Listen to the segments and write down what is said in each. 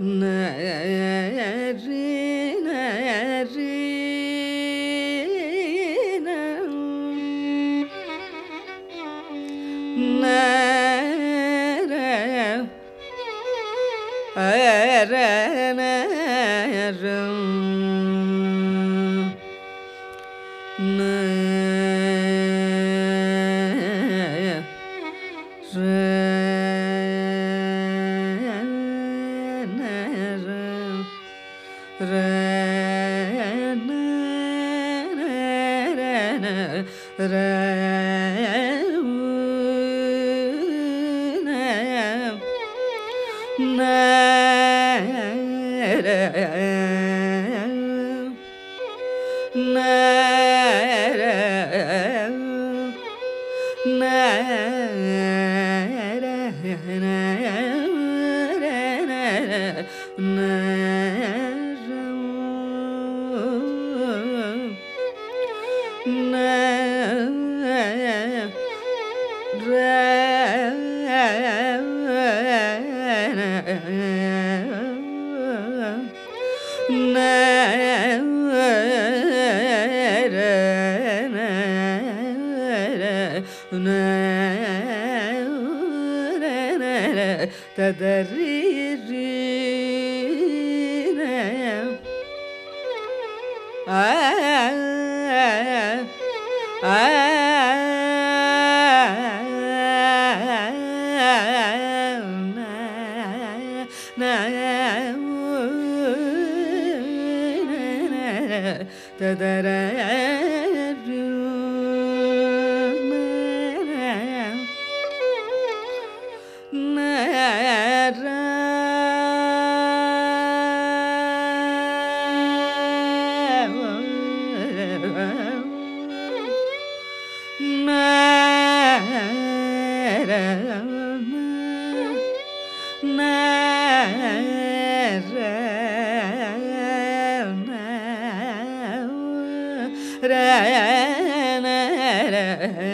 நரே Tadari Rana, rana, rana, rana.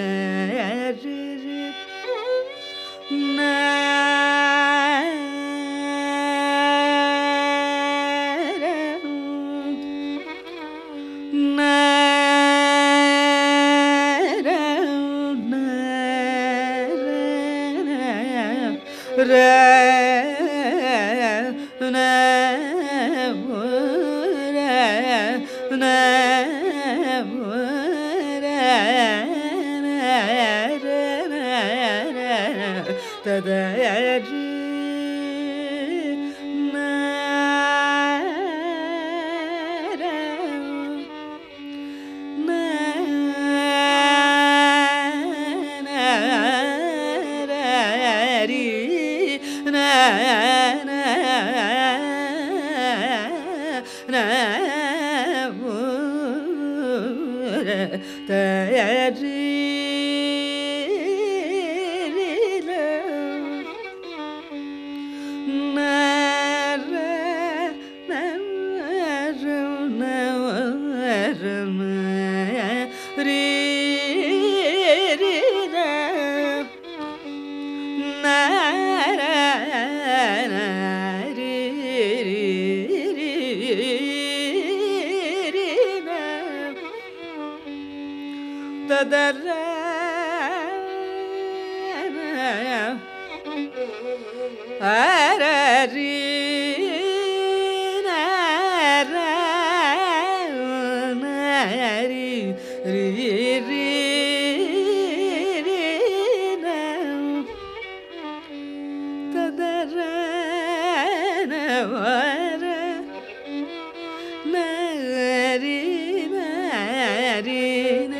da da Ah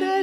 दे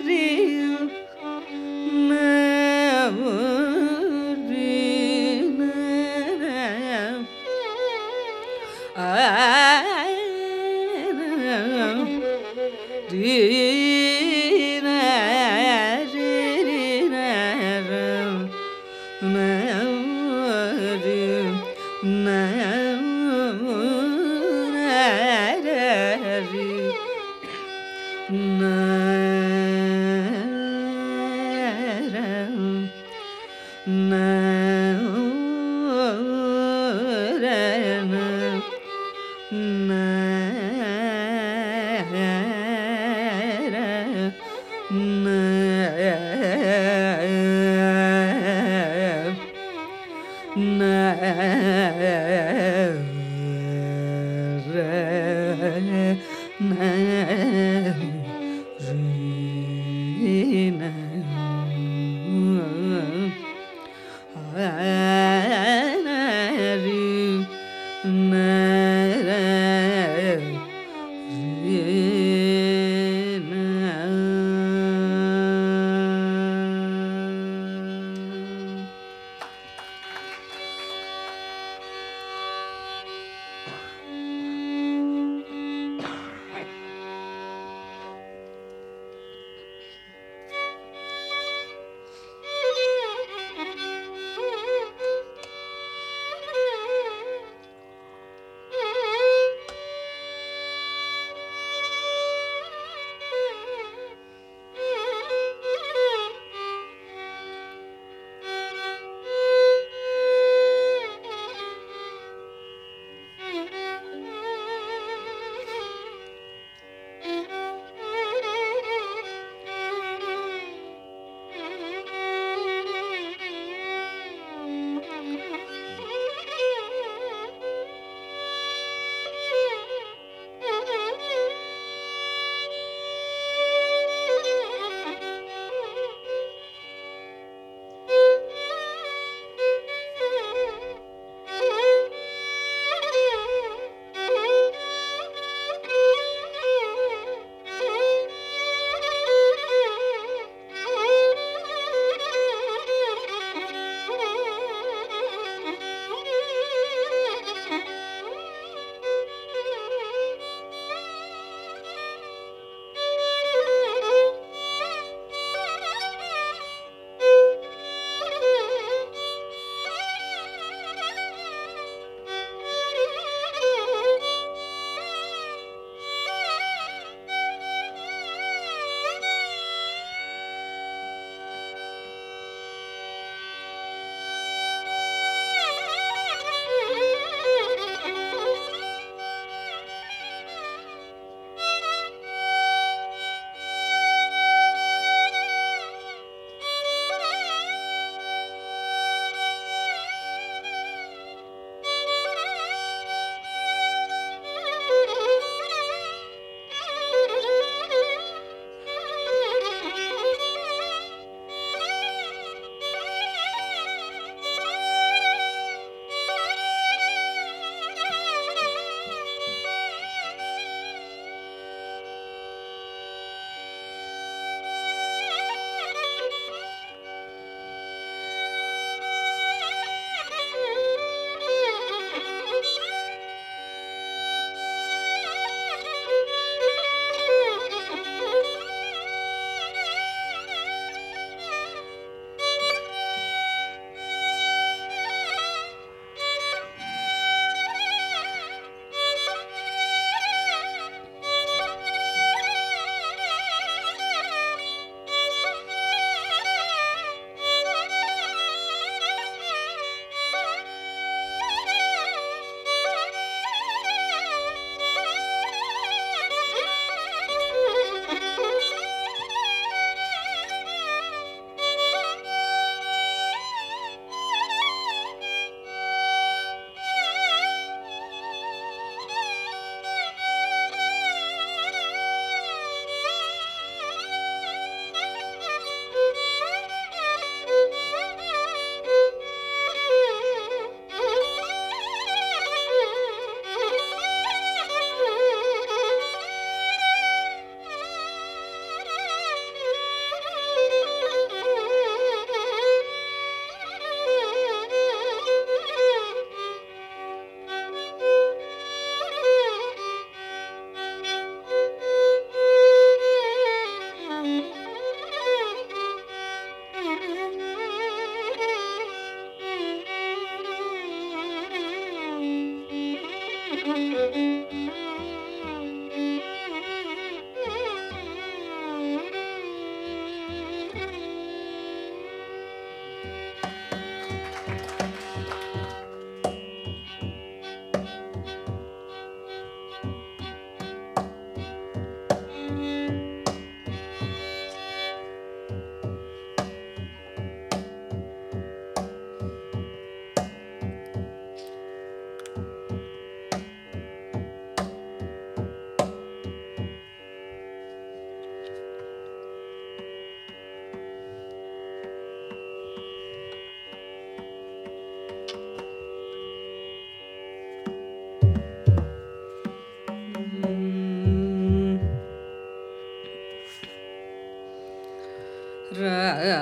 ನ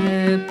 Hep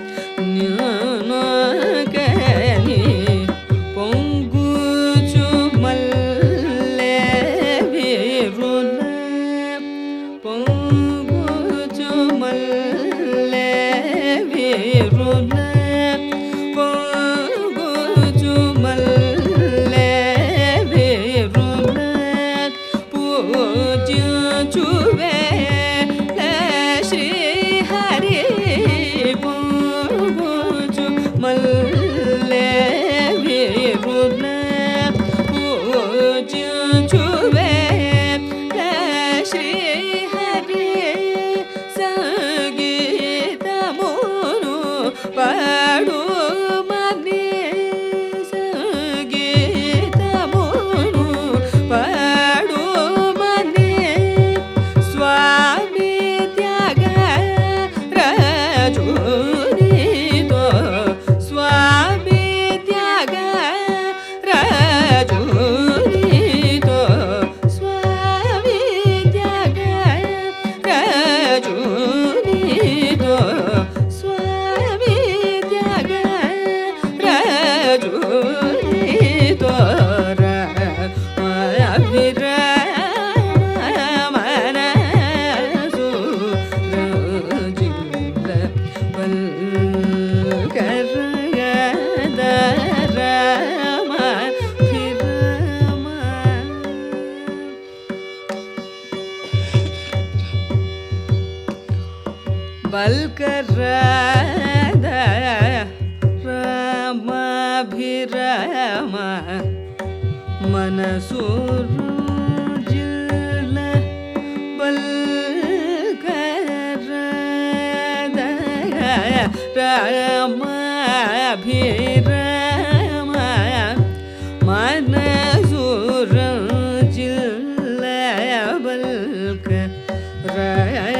ರದ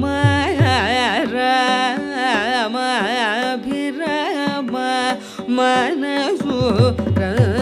मया राया मान सु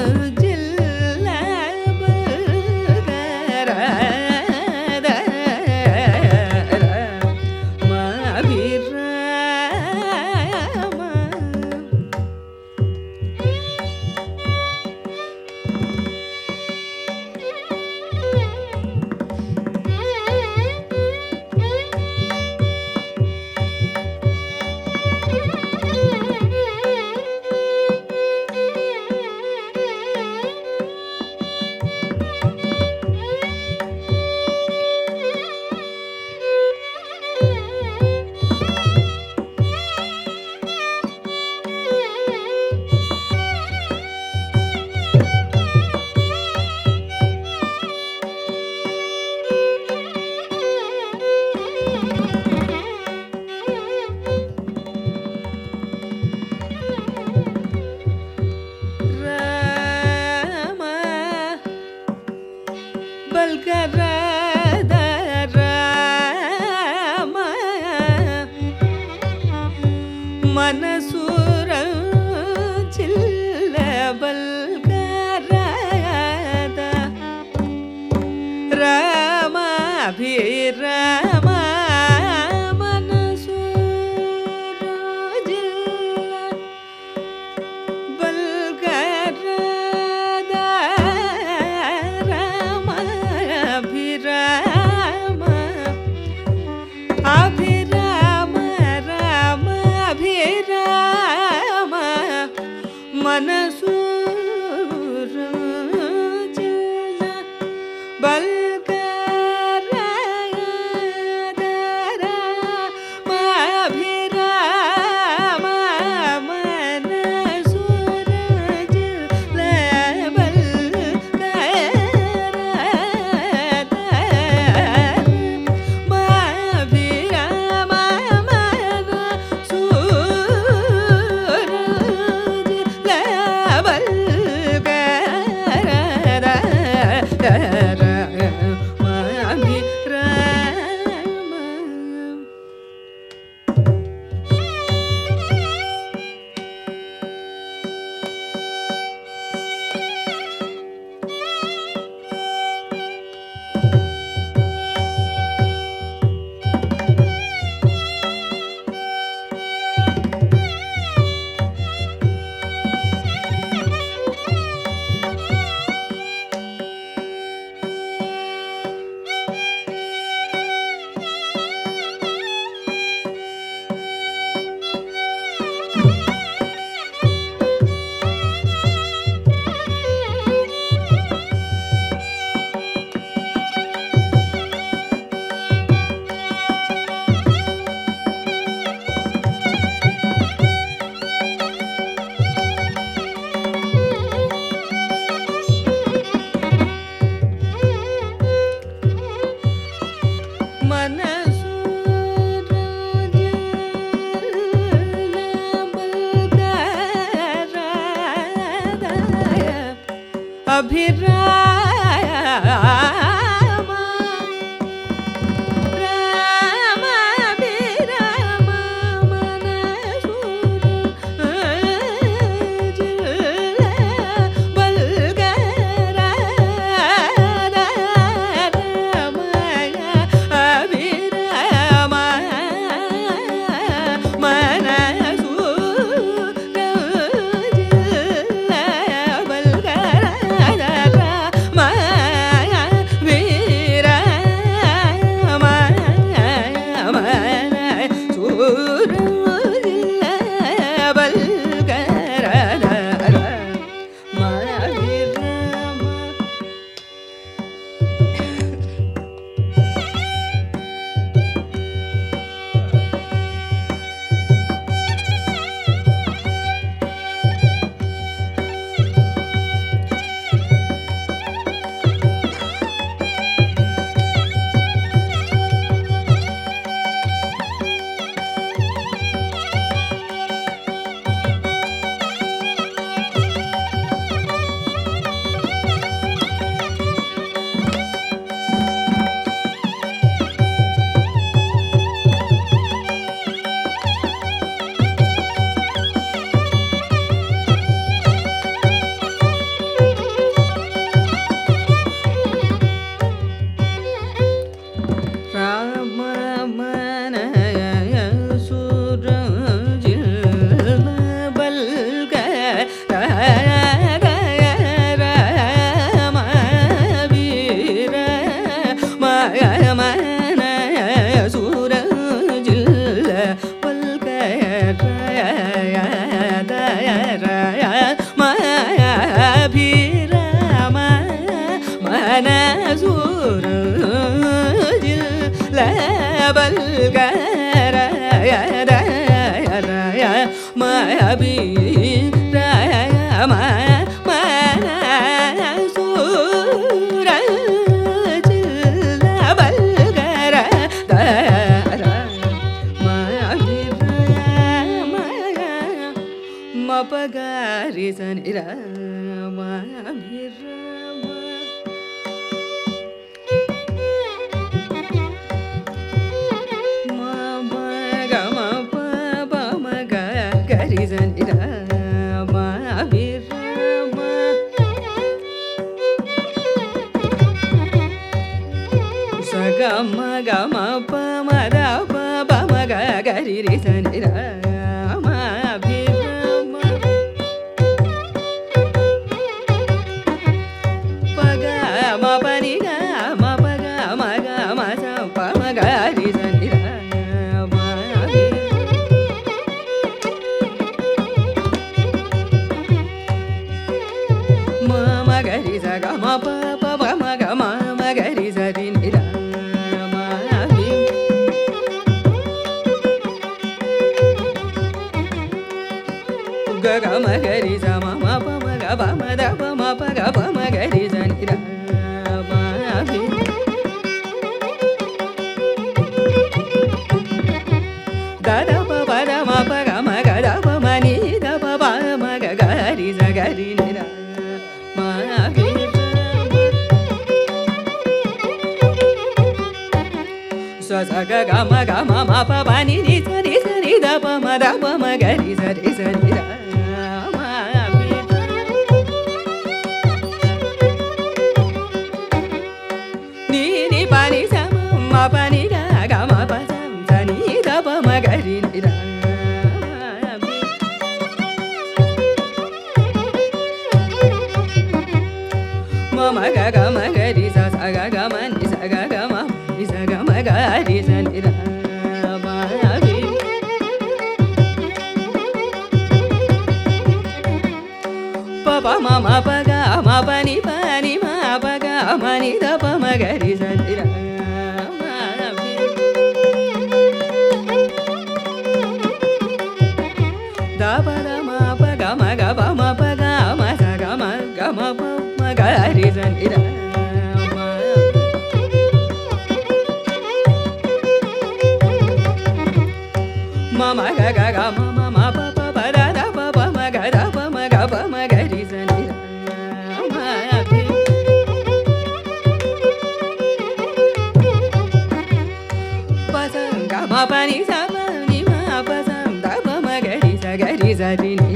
bal gara ya ra ya ra ya ma habi సగమ గమ పమ ద పమ గ గరి రి సని Rama sa sa ga ga ma ga ma ma pa pa ni ni sa ni sa ni da pa ma da pa ma ga ni sa ni sa ni da ni pa ni sa ma pa ni da ga ma pa sa sa ni da pa ma ga ma ma ga ga ma ga ri sa sa ga ga ma ni sa ga ga స గ మ గ రి స ని ర మ వి ప ప మ మ ప గ మ ప ని ప ని మ ప గ మ ని ద ప మ గ రి స ని ర మ వి ద ప Kaderin